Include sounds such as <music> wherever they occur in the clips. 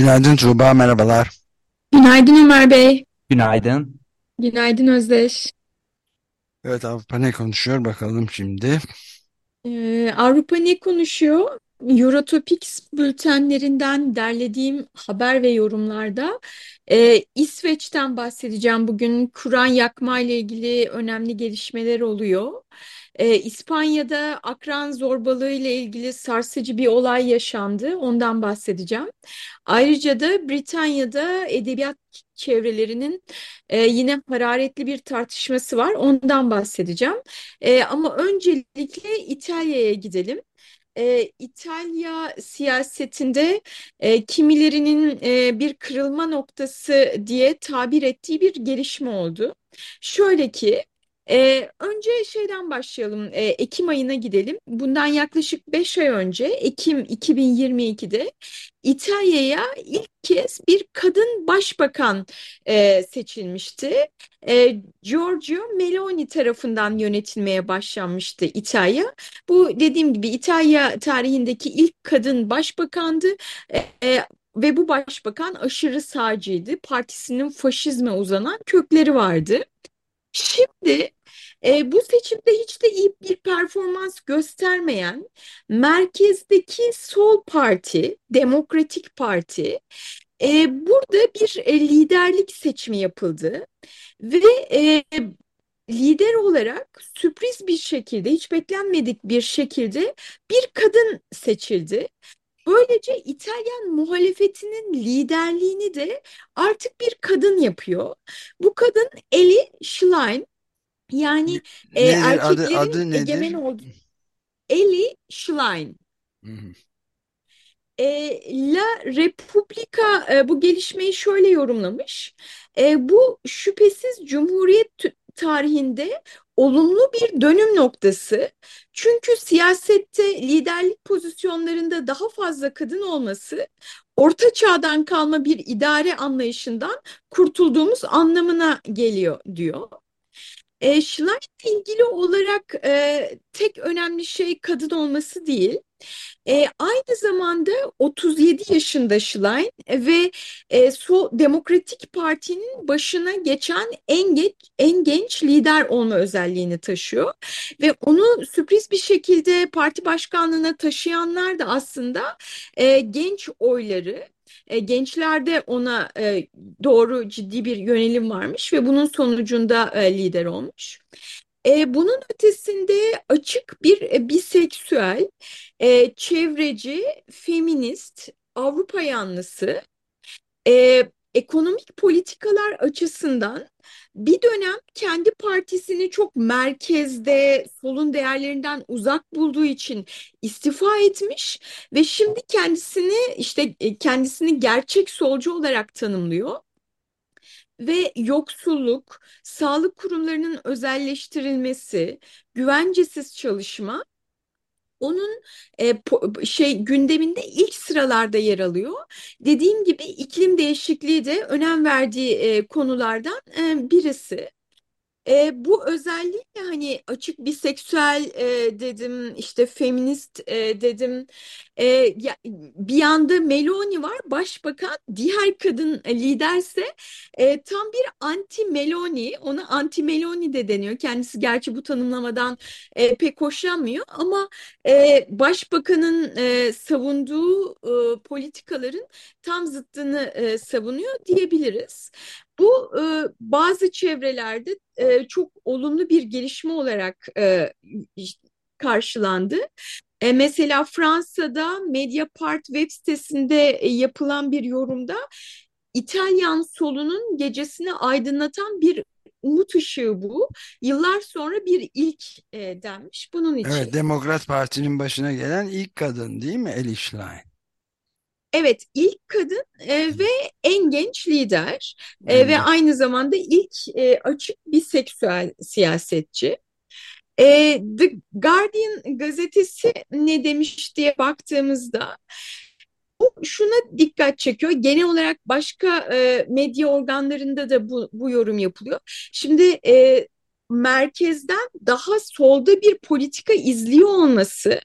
Günaydın Tuğba, merhabalar. Günaydın Ömer Bey. Günaydın. Günaydın Özdeş. Evet Avrupa ne konuşuyor bakalım şimdi. Ee, Avrupa ne konuşuyor? Eurotopics bültenlerinden derlediğim haber ve yorumlarda e, İsveç'ten bahsedeceğim. Bugün Kur'an yakma ile ilgili önemli gelişmeler oluyor. E, İspanya'da akran zorbalığı ile ilgili sarsıcı bir olay yaşandı. Ondan bahsedeceğim. Ayrıca da Britanya'da edebiyat çevrelerinin e, yine hararetli bir tartışması var. Ondan bahsedeceğim. E, ama öncelikle İtalya'ya gidelim e, İtalya siyasetinde e, kimilerinin e, bir kırılma noktası diye tabir ettiği bir gelişme oldu. Şöyle ki ee, önce şeyden başlayalım. Ee, Ekim ayına gidelim. Bundan yaklaşık 5 ay önce Ekim 2022'de İtalya'ya ilk kez bir kadın başbakan e, seçilmişti. E, Giorgio Meloni tarafından yönetilmeye başlanmıştı İtalya. Bu dediğim gibi İtalya tarihindeki ilk kadın başbakandı. E, e, ve bu başbakan aşırı sağcıydı. Partisinin faşizme uzanan kökleri vardı. Şimdi e, bu seçimde hiç de iyi bir performans göstermeyen merkezdeki sol parti, Demokratik Parti, e, burada bir e, liderlik seçimi yapıldı ve e, lider olarak sürpriz bir şekilde, hiç beklenmedik bir şekilde bir kadın seçildi. Böylece İtalyan muhalefetinin liderliğini de artık bir kadın yapıyor. Bu kadın Eli Schlein. Yani e, Nedir erkeklerin adı adı egemen olduğu Eli Schlein. Hı hı. E, La Repubblica e, bu gelişmeyi şöyle yorumlamış. E, bu şüphesiz Cumhuriyet tarihinde olumlu bir dönüm noktası. Çünkü siyasette liderlik pozisyonlarında daha fazla kadın olması orta çağdan kalma bir idare anlayışından kurtulduğumuz anlamına geliyor diyor. E, Schlein ilgili olarak e, tek önemli şey kadın olması değil. E, aynı zamanda 37 yaşında Schlein ve e, Sol Demokratik Parti'nin başına geçen en genç, en genç lider olma özelliğini taşıyor. Ve onu sürpriz bir şekilde parti başkanlığına taşıyanlar da aslında e, genç oyları. E, gençlerde ona e, doğru ciddi bir yönelim varmış ve bunun sonucunda e, lider olmuş. E, bunun ötesinde açık bir e, biseksüel, e, çevreci, feminist, Avrupa yanlısı, e, ekonomik politikalar açısından bir dönem kendi partisini çok merkezde, solun değerlerinden uzak bulduğu için istifa etmiş ve şimdi kendisini işte e, kendisini gerçek solcu olarak tanımlıyor ve yoksulluk, sağlık kurumlarının özelleştirilmesi, güvencesiz çalışma onun e, şey gündeminde ilk sıralarda yer alıyor. Dediğim gibi iklim değişikliği de önem verdiği e, konulardan e, birisi. E, bu özellikle hani açık biseksüel e, dedim işte feminist e, dedim. E, ya, bir yanda Meloni var başbakan diğer kadın liderse e, tam bir anti Meloni ona anti Meloni de deniyor. Kendisi gerçi bu tanımlamadan e, pek hoşlanmıyor ama e, başbakanın e, savunduğu e, politikaların tam zıttını e, savunuyor diyebiliriz. Bu e, bazı çevrelerde e, çok olumlu bir gelişme olarak e, karşılandı. E, mesela Fransa'da Mediapart web sitesinde e, yapılan bir yorumda İtalyan solunun gecesini aydınlatan bir umut ışığı bu. Yıllar sonra bir ilk e, denmiş bunun için. Evet, Demokrat Parti'nin başına gelen ilk kadın değil mi Ellie Schlein? Evet, ilk kadın e, ve en genç lider e, ve aynı zamanda ilk e, açık biseksüel siyasetçi. E, The Guardian gazetesi ne demiş diye baktığımızda bu şuna dikkat çekiyor. Genel olarak başka e, medya organlarında da bu, bu yorum yapılıyor. Şimdi e, merkezden daha solda bir politika izliyor olması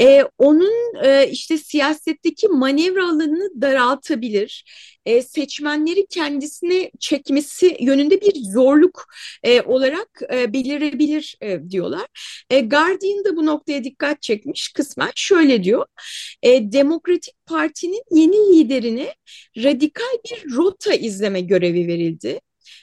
e, onun e, işte siyasetteki manevra alanını daraltabilir. E, seçmenleri kendisine çekmesi yönünde bir zorluk e, olarak e, belirebilir e, diyorlar. E, Guardian da bu noktaya dikkat çekmiş kısmen şöyle diyor. E, Demokratik Parti'nin yeni liderine radikal bir rota izleme görevi verildi.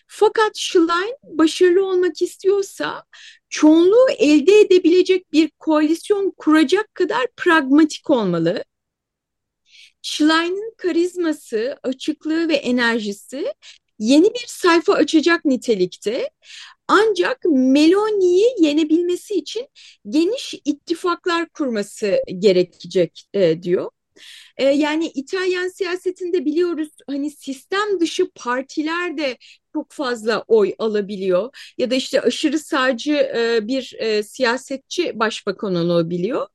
Fakat Schlein başarılı olmak istiyorsa çoğunluğu elde edebilecek bir koalisyon kuracak kadar pragmatik olmalı. Schlein'in karizması, açıklığı ve enerjisi yeni bir sayfa açacak nitelikte. Ancak Meloni'yi yenebilmesi için geniş ittifaklar kurması gerekecek e, diyor. E, yani İtalyan siyasetinde biliyoruz hani sistem dışı partiler de çok fazla oy alabiliyor ya da işte aşırı sağcı e, bir e, siyasetçi başbakan olabiliyor.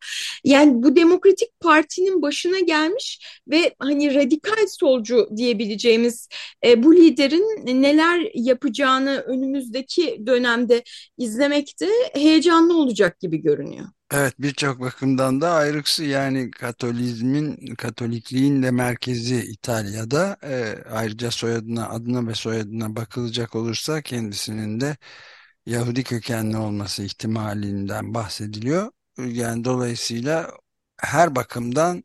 Yani bu Demokratik Parti'nin başına gelmiş ve hani radikal solcu diyebileceğimiz e, bu liderin neler yapacağını önümüzdeki dönemde izlemek de heyecanlı olacak gibi görünüyor. Evet, birçok bakımdan da ayrıksı yani Katolizmin, Katolikliğin de merkezi İtalya'da. E, ayrıca soyadına, adına ve soyadına bakılacak olursa kendisinin de Yahudi kökenli olması ihtimalinden bahsediliyor. Yani dolayısıyla her bakımdan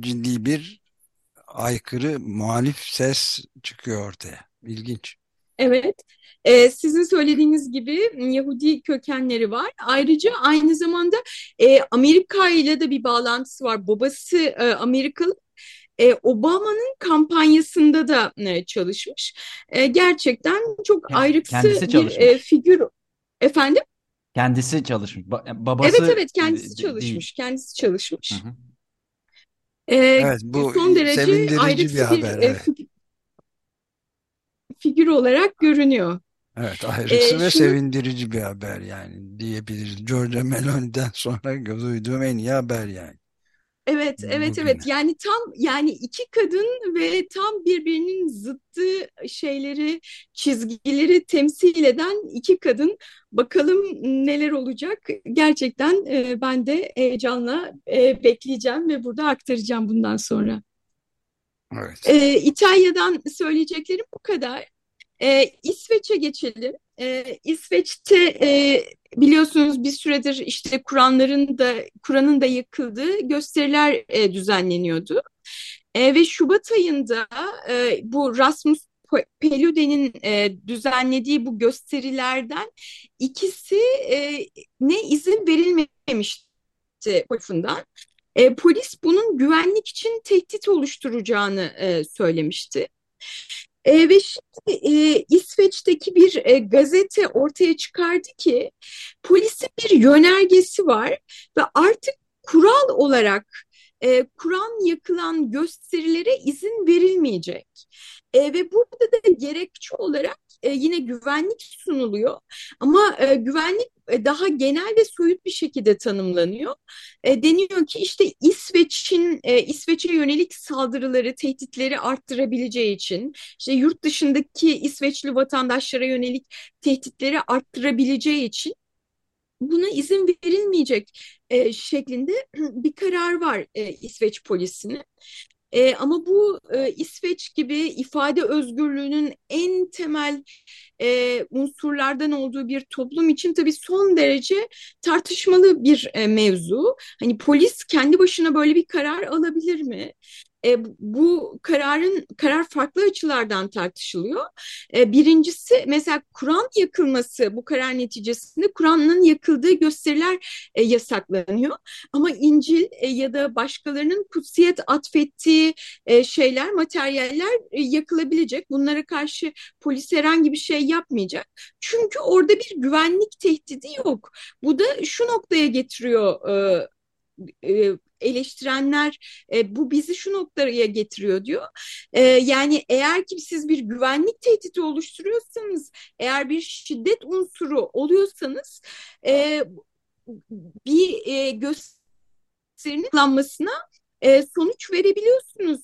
ciddi bir aykırı muhalif ses çıkıyor ortaya. İlginç. Evet, Ee, sizin söylediğiniz gibi Yahudi kökenleri var. Ayrıca aynı zamanda e, Amerika ile de bir bağlantısı var. Babası e, Amerikalı. E, Obama'nın kampanyasında da e, çalışmış. E, gerçekten çok ayrıksı Kendisi bir e, figür. Efendim? Kendisi çalışmış. Ba- babası Evet evet kendisi çalışmış. Kendisi çalışmış. Hı hı. E, Evet, bu son derece sevindirici ayrıksı bir haber, e, evet. fig- figür olarak görünüyor. Evet, ayrıksı E, ve şunu sevindirici bir haber yani diyebiliriz. Giorgia Meloni'den sonra duyduğum en iyi haber yani Evet, evet, evet. Yani tam yani iki kadın ve tam birbirinin zıttı şeyleri, çizgileri temsil eden iki kadın. Bakalım neler olacak. Gerçekten e, ben de heyecanla e, bekleyeceğim ve burada aktaracağım bundan sonra. Evet. E, İtalya'dan söyleyeceklerim bu kadar. E, İsveç'e geçelim. E, İsveç'te e, biliyorsunuz bir süredir işte Kur'anların da Kur'an'ın da yakıldığı gösteriler e, düzenleniyordu. E, ve Şubat ayında e, bu Rasmus Paludan'ın e, düzenlediği bu gösterilerden ikisi e, ne izin verilmemişti tarafından. E, polis bunun güvenlik için tehdit oluşturacağını e, söylemişti. E, ve şimdi e, İsveç'teki bir e, gazete ortaya çıkardı ki polisin bir yönergesi var ve artık kural olarak e, Kur'an yakılan gösterilere izin verilmeyecek. E, ve burada da gerekçe olarak e, yine güvenlik sunuluyor ama e, güvenlik e, daha genel ve soyut bir şekilde tanımlanıyor. E, deniyor ki işte İsveç'in e, İsveç'e yönelik saldırıları, tehditleri arttırabileceği için, işte yurt dışındaki İsveçli vatandaşlara yönelik tehditleri arttırabileceği için buna izin verilmeyecek e, şeklinde <clears throat> bir karar var e, İsveç polisinin. E, ama bu e, İsveç gibi ifade özgürlüğünün en temel e, unsurlardan olduğu bir toplum için tabii son derece tartışmalı bir e, mevzu. Hani polis kendi başına böyle bir karar alabilir mi? E, bu kararın karar farklı açılardan tartışılıyor. E, birincisi mesela Kur'an yakılması bu karar neticesinde Kur'an'ın yakıldığı gösteriler e, yasaklanıyor. Ama İncil e, ya da başkalarının kutsiyet atfettiği e, şeyler, materyaller e, yakılabilecek. Bunlara karşı polis herhangi bir şey yapmayacak. Çünkü orada bir güvenlik tehdidi yok. Bu da şu noktaya getiriyor e, e, eleştirenler e, bu bizi şu noktaya getiriyor diyor. E, yani eğer ki siz bir güvenlik tehdidi oluşturuyorsanız, eğer bir şiddet unsuru oluyorsanız bir e, gösterinin kullanmasına sonuç verebiliyorsunuz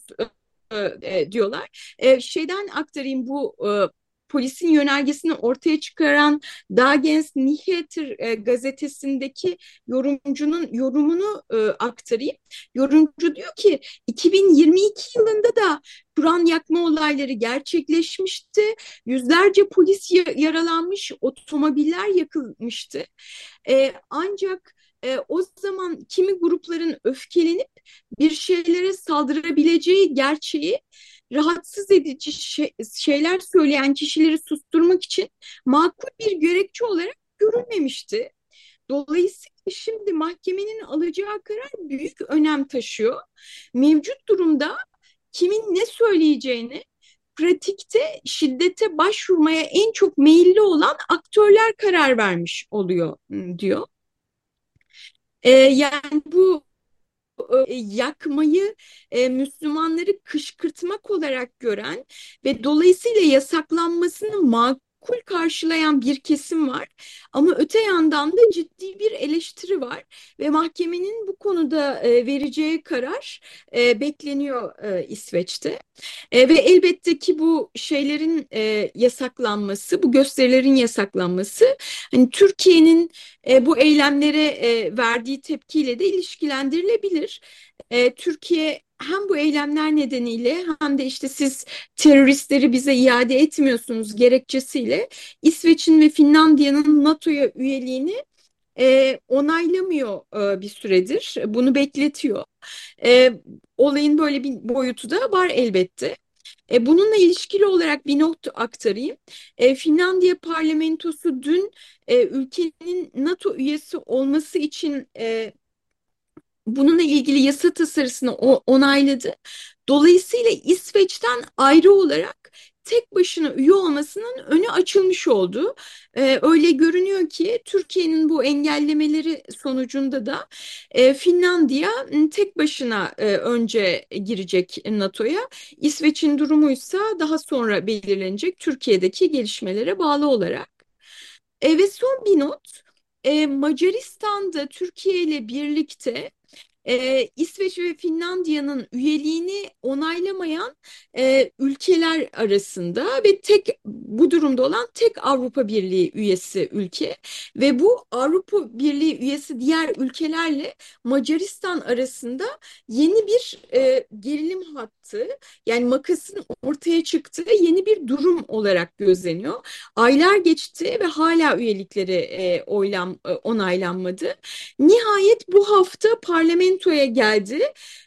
diyorlar. Şeyden aktarayım bu polisin yönergesini ortaya çıkaran Dagens Nyheter e, gazetesindeki yorumcunun yorumunu e, aktarayım. Yorumcu diyor ki 2022 yılında da Kur'an yakma olayları gerçekleşmişti. Yüzlerce polis yaralanmış, otomobiller yakılmıştı. E, ancak e, o zaman kimi grupların öfkelenip bir şeylere saldırabileceği gerçeği rahatsız edici şeyler söyleyen kişileri susturmak için makul bir gerekçe olarak görülmemişti. Dolayısıyla şimdi mahkemenin alacağı karar büyük önem taşıyor. Mevcut durumda kimin ne söyleyeceğini pratikte şiddete başvurmaya en çok meyilli olan aktörler karar vermiş oluyor diyor. Ee, yani bu yakmayı e, Müslümanları kışkırtmak olarak gören ve dolayısıyla yasaklanmasını makul karşılayan bir kesim var. Ama öte yandan da ciddi bir eleştiri var ve mahkemenin bu konuda e, vereceği karar bekleniyor İsveç'te. ve elbette ki bu şeylerin yasaklanması, bu gösterilerin yasaklanması hani Türkiye'nin bu eylemlere verdiği tepkiyle de ilişkilendirilebilir. Türkiye hem bu eylemler nedeniyle hem de işte siz teröristleri bize iade etmiyorsunuz gerekçesiyle İsveç'in ve Finlandiya'nın NATO'ya üyeliğini e, onaylamıyor e, bir süredir. Bunu bekletiyor. E, olayın böyle bir boyutu da var elbette. E, bununla ilişkili olarak bir not aktarayım. E, Finlandiya parlamentosu dün e, ülkenin NATO üyesi olması için e, bununla ilgili yasa tasarısını onayladı. Dolayısıyla İsveç'ten ayrı olarak tek başına üye olmasının önü açılmış oldu. Ee, öyle görünüyor ki Türkiye'nin bu engellemeleri sonucunda da e, Finlandiya tek başına e, önce girecek NATO'ya. İsveç'in durumuysa daha sonra belirlenecek Türkiye'deki gelişmelere bağlı olarak. E, ve son bir not. E, Macaristan'da Türkiye ile birlikte e, İsveç ve Finlandiya'nın üyeliğini onaylamayan e, ülkeler arasında ve tek bu durumda olan tek Avrupa Birliği üyesi ülke ve bu Avrupa Birliği üyesi diğer ülkelerle Macaristan arasında yeni bir e, gerilim hattı yani makasın ortaya çıktığı yeni bir durum olarak gözleniyor. Aylar geçti ve hala üyelikleri e, oylam e, onaylanmadı. Nihayet bu hafta parlamento parlamentoya geldi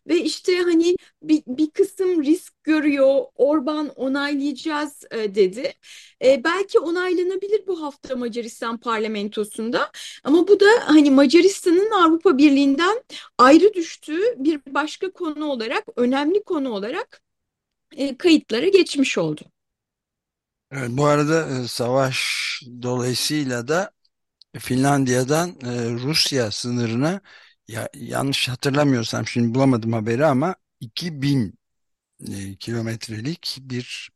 ve işte hani bir, bir kısım risk görüyor, Orban onaylayacağız e, dedi. E, belki onaylanabilir bu hafta Macaristan parlamentosunda ama bu da hani Macaristan'ın Avrupa Birliği'nden ayrı düştüğü bir başka konu olarak, önemli konu olarak e, kayıtlara geçmiş oldu. Evet, bu arada e, savaş dolayısıyla da Finlandiya'dan e, Rusya sınırına ya, yanlış hatırlamıyorsam şimdi bulamadım haberi ama 2000 e, kilometrelik bir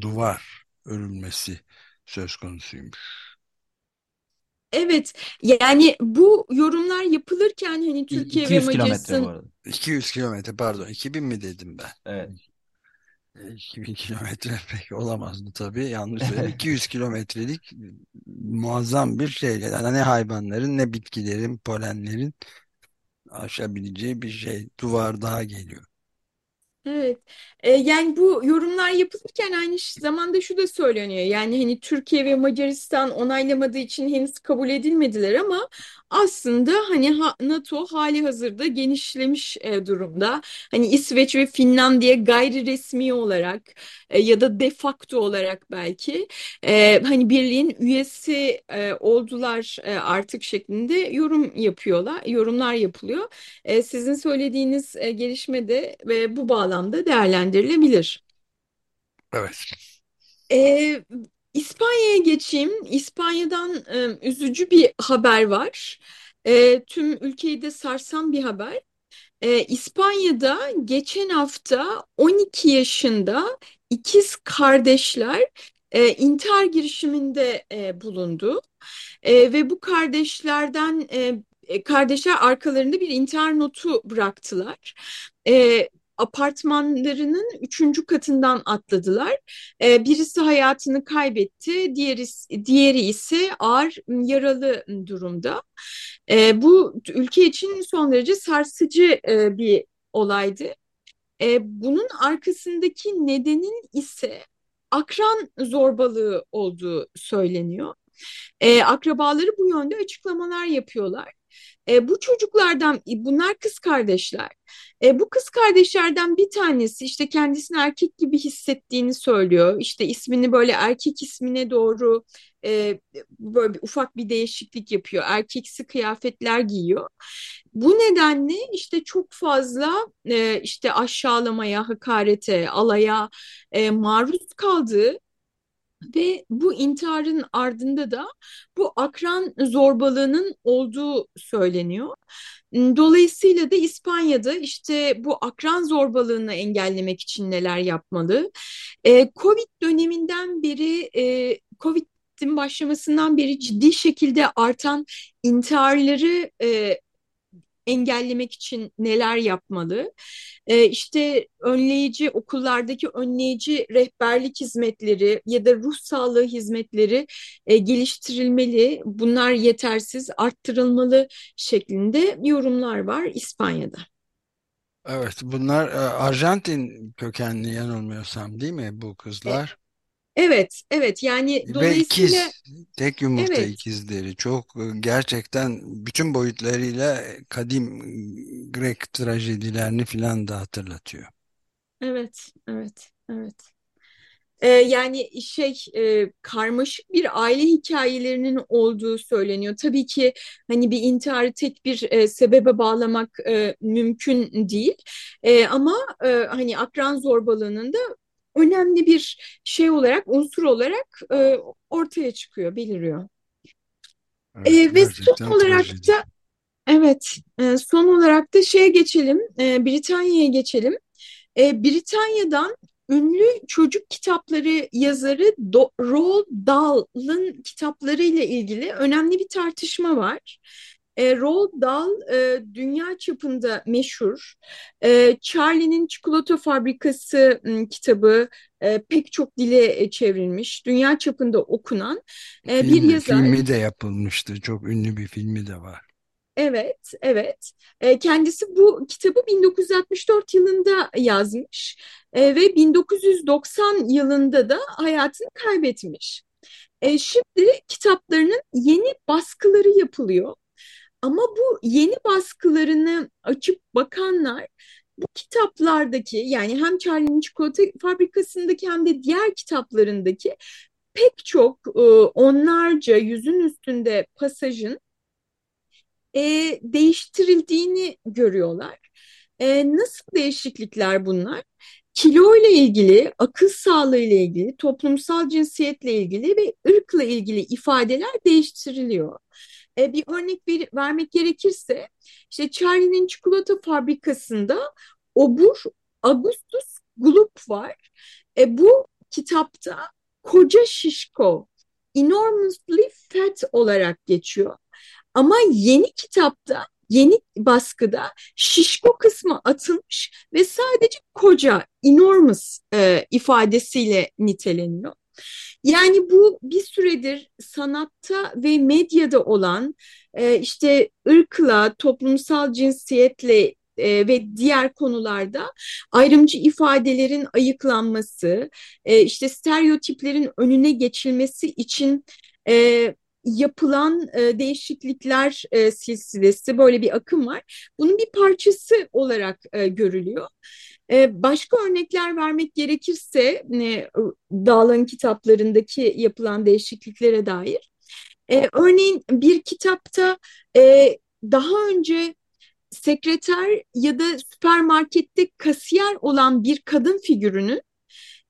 duvar örülmesi söz konusuymuş. Evet yani bu yorumlar yapılırken hani Türkiye ve 200 kilometre bu Macaristan arada. 200 kilometre pardon 2000 mi dedim ben? Evet. 2000 kilometre <laughs> pek olamazdı tabii yanlış söyledim. 200 kilometrelik muazzam bir şey. Yani ne hayvanların ne bitkilerin, polenlerin aşabileceği bir şey. Duvar daha geliyor. Evet. E, yani bu yorumlar yapılırken aynı zamanda şu da söyleniyor. Yani hani Türkiye ve Macaristan onaylamadığı için henüz kabul edilmediler ama aslında hani ha- NATO hali hazırda genişlemiş e, durumda. Hani İsveç ve Finlandiya gayri resmi olarak e, ya da de facto olarak belki e, hani birliğin üyesi e, oldular e, artık şeklinde yorum yapıyorlar, yorumlar yapılıyor. E, sizin söylediğiniz e, gelişme de ve bu bağlamda değerlendirilebilir. Evet. E, İspanya'ya geçeyim. İspanya'dan e, üzücü bir haber var. E, tüm ülkeyi de sarsan bir haber. E, İspanya'da geçen hafta 12 yaşında ikiz kardeşler e, intihar girişiminde e, bulundu. E, ve bu kardeşlerden e, e, kardeşler arkalarında bir intihar notu bıraktılar. E, apartmanlarının üçüncü katından atladılar. E, birisi hayatını kaybetti, diğeri, diğeri ise ağır yaralı durumda. E, bu ülke için son derece sarsıcı e, bir olaydı. E, bunun arkasındaki nedenin ise akran zorbalığı olduğu söyleniyor. Akrabaları bu yönde açıklamalar yapıyorlar. E, bu çocuklardan, bunlar kız kardeşler. E, bu kız kardeşlerden bir tanesi işte kendisini erkek gibi hissettiğini söylüyor. İşte ismini böyle erkek ismine doğru e, böyle bir, ufak bir değişiklik yapıyor. Erkeksi kıyafetler giyiyor. Bu nedenle işte çok fazla e, işte aşağılamaya, hakarete, alaya e, maruz kaldığı ve bu intiharın ardında da bu akran zorbalığının olduğu söyleniyor. Dolayısıyla da İspanya'da işte bu akran zorbalığını engellemek için neler yapmalı? Ee, Covid döneminden beri, e, Covid'in başlamasından beri ciddi şekilde artan intiharları e, engellemek için neler yapmalı? E, işte önleyici okullardaki önleyici rehberlik hizmetleri ya da ruh sağlığı hizmetleri e, geliştirilmeli. Bunlar yetersiz, arttırılmalı şeklinde yorumlar var İspanya'da. Evet, bunlar e, Arjantin kökenli yanılmıyorsam değil mi bu kızlar? Evet, evet. Yani Ve dolayısıyla ikiz, tek yumurta evet. ikizleri çok e, gerçekten bütün boyutlarıyla kadim Grek trajedilerini filan da hatırlatıyor. Evet, evet, evet. Ee, yani şey e, karmaşık bir aile hikayelerinin olduğu söyleniyor. Tabii ki hani bir intiharı tek bir e, sebebe bağlamak e, mümkün değil. E, ama e, hani akran zorbalığının da önemli bir şey olarak, unsur olarak e, ortaya çıkıyor, beliriyor. Evet, E, ve son olarak trajedi. da evet, e, son olarak da şeye geçelim, e, Britanya'ya geçelim. E, Britanya'dan ünlü çocuk kitapları yazarı Do Roald Dahl'ın kitaplarıyla ilgili önemli bir tartışma var. E, Roald Dahl e, dünya çapında meşhur. E, Charlie'nin Çikolata Fabrikası m, kitabı e, pek çok dile e, çevrilmiş, dünya çapında okunan e, bir Filmi, yazar. filmi de yapılmıştı. Çok ünlü bir filmi de var. Evet, evet. E, kendisi bu kitabı 1964 yılında yazmış e, ve 1990 yılında da hayatını kaybetmiş. E, şimdi kitaplarının yeni baskıları yapılıyor. Ama bu yeni baskılarını açıp bakanlar bu kitaplardaki yani hem Charlie'nin Çikolata Fabrikası'ndaki hem de diğer kitaplarındaki pek çok e, onlarca yüzün üstünde pasajın e, değiştirildiğini görüyorlar. E, nasıl değişiklikler bunlar? Kilo ile ilgili, akıl sağlığı ile ilgili, toplumsal cinsiyetle ilgili ve ırkla ilgili ifadeler değiştiriliyor. E, bir örnek ver, vermek gerekirse, işte Charlie'nin çikolata fabrikasında obur Augustus Gloop var. E, bu kitapta koca şişko, enormously fat olarak geçiyor. Ama yeni kitapta, yeni baskıda şişko kısmı atılmış ve sadece koca, enormous e, ifadesiyle niteleniyor. Yani bu bir süredir sanatta ve medyada olan e, işte ırkla, toplumsal cinsiyetle e, ve diğer konularda ayrımcı ifadelerin ayıklanması, e, işte stereotiplerin önüne geçilmesi için e, yapılan e, değişiklikler e, silsilesi böyle bir akım var. Bunun bir parçası olarak e, görülüyor. E, başka örnekler vermek gerekirse e, Dağların kitaplarındaki yapılan değişikliklere dair. E, örneğin bir kitapta e, daha önce sekreter ya da süpermarkette kasiyer olan bir kadın figürünün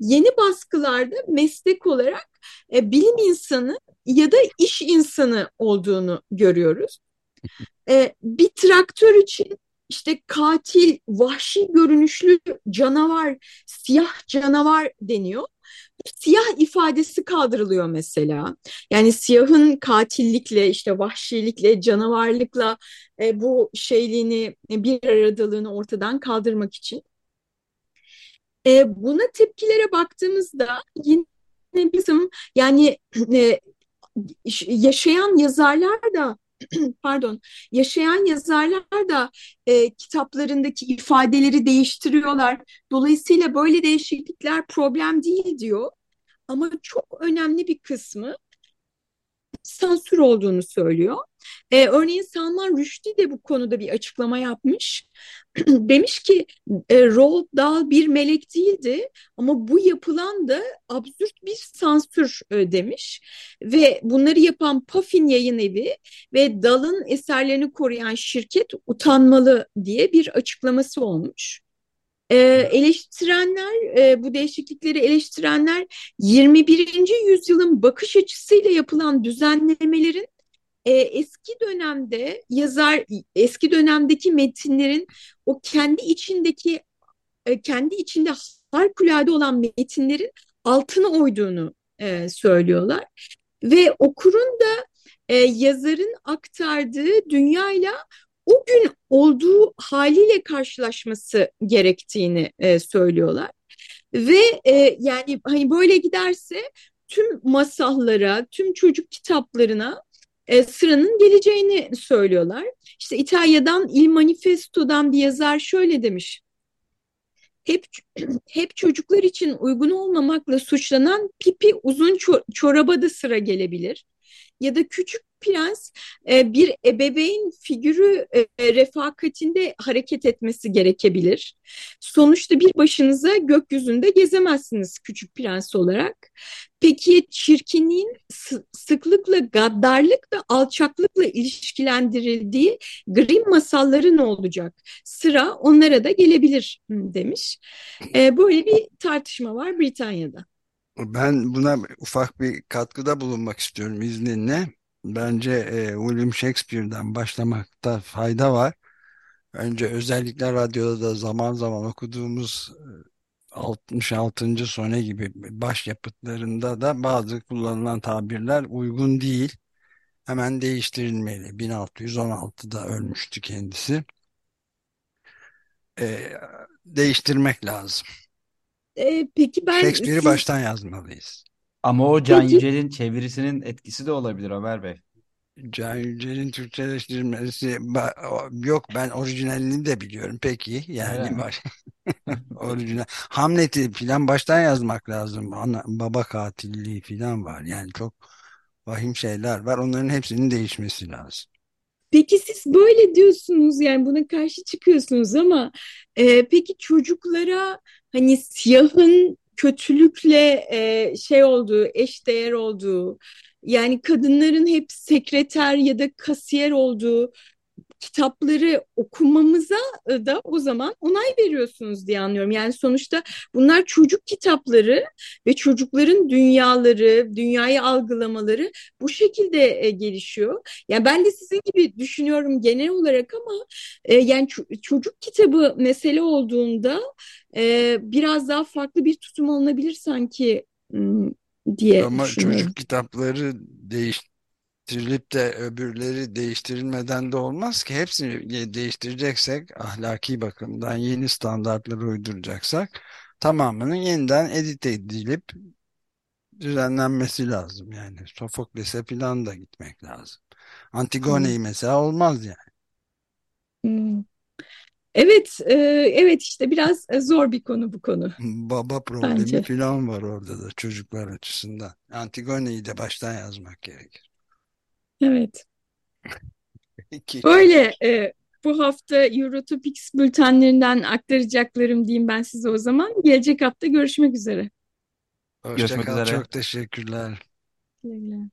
yeni baskılarda meslek olarak e, bilim insanı ya da iş insanı olduğunu görüyoruz. <laughs> Bir traktör için işte katil, vahşi görünüşlü canavar, siyah canavar deniyor. Siyah ifadesi kaldırılıyor mesela. Yani siyahın katillikle, işte vahşilikle, canavarlıkla e, bu şeyliğini, bir aradalığını ortadan kaldırmak için. E, buna tepkilere baktığımızda yine bizim yani e, yaşayan yazarlar da <clears throat> pardon yaşayan yazarlar da e, kitaplarındaki ifadeleri değiştiriyorlar. Dolayısıyla böyle değişiklikler problem değil diyor. Ama çok önemli bir kısmı sansür olduğunu söylüyor. Ee, örneğin Salman Rushdie de bu konuda bir açıklama yapmış. <clears throat> Demiş ki e, Roald Dahl bir melek değildi ama bu yapılan da absürt bir sansür e, demiş. Ve bunları yapan Puffin Yayın Evi ve Dahl'ın eserlerini koruyan şirket utanmalı diye bir açıklaması olmuş. E, eleştirenler, e, bu değişiklikleri eleştirenler 21. yüzyılın bakış açısıyla yapılan düzenlemelerin e, eski dönemde yazar, eski dönemdeki metinlerin o kendi içindeki, e, kendi içinde harikulade olan metinlerin altına oyduğunu e, söylüyorlar. Ve okurun da e, yazarın aktardığı dünyayla o gün olduğu haliyle karşılaşması gerektiğini e, söylüyorlar. Ve e, yani hani böyle giderse tüm masallara, tüm çocuk kitaplarına e, sıranın geleceğini söylüyorlar. İşte İtalya'dan Il Manifesto'dan bir yazar şöyle demiş. Hep hep çocuklar için uygun olmamakla suçlanan pipi uzun çoraba da sıra gelebilir. Ya da küçük prens e, bir ebeveyn figürü e, refakatinde hareket etmesi gerekebilir. Sonuçta bir başınıza gökyüzünde gezemezsiniz küçük prens olarak. Peki çirkinliğin sıklıkla gaddarlık ve alçaklıkla ilişkilendirildiği Grimm masalları ne olacak? Sıra onlara da gelebilir demiş. E, böyle bir tartışma var Britanya'da. Ben buna ufak bir katkıda bulunmak istiyorum izninle. Bence e, William Shakespeare'den başlamakta fayda var. Önce özellikle radyoda da zaman zaman okuduğumuz 66. sone gibi başyapıtlarında da bazı kullanılan tabirler uygun değil. Hemen değiştirilmeli. 1616'da ölmüştü kendisi. E, değiştirmek lazım. E, peki ben Shakespeare'i siz... baştan yazmalıyız. Ama o Can Peki. Yücel'in çevirisinin etkisi de olabilir Ömer Bey. Can Yücel'in Türkçeleştirilmesi yok ben orijinalini de biliyorum peki yani mi? var <laughs> orijinal Hamlet'i filan baştan yazmak lazım Ana, baba katilliği filan var yani çok vahim şeyler var onların hepsinin değişmesi lazım. Peki siz böyle diyorsunuz yani buna karşı çıkıyorsunuz ama e, peki çocuklara hani siyahın kötülükle e, şey olduğu, eşdeğer olduğu, yani kadınların hep sekreter ya da kasiyer olduğu kitapları okumamıza e, da o zaman onay veriyorsunuz diye anlıyorum. Yani sonuçta bunlar çocuk kitapları ve çocukların dünyaları, dünyayı algılamaları bu şekilde e, gelişiyor. Yani ben de sizin gibi düşünüyorum genel olarak ama e, yani çocuk kitabı mesele olduğunda biraz daha farklı bir tutum alınabilir sanki diye Ama çocuk kitapları değiştirilip de öbürleri değiştirilmeden de olmaz ki hepsini değiştireceksek ahlaki bakımdan yeni standartları uyduracaksak tamamının yeniden edit edilip düzenlenmesi lazım yani. Sofokles'e falan da gitmek lazım. Antigone'yi mesela olmaz yani. Hmm. Evet, e, evet işte biraz e, zor bir konu bu konu Baba problemi bence. falan var orada da çocuklar açısından. Antigone'yi de baştan yazmak gerekir. Evet. Peki. Böyle e, bu hafta Eurotopics bültenlerinden aktaracaklarım diyeyim ben size o zaman. Gelecek hafta görüşmek üzere. Hoşça Görüşmek kal. üzere. Çok teşekkürler. Güle güle.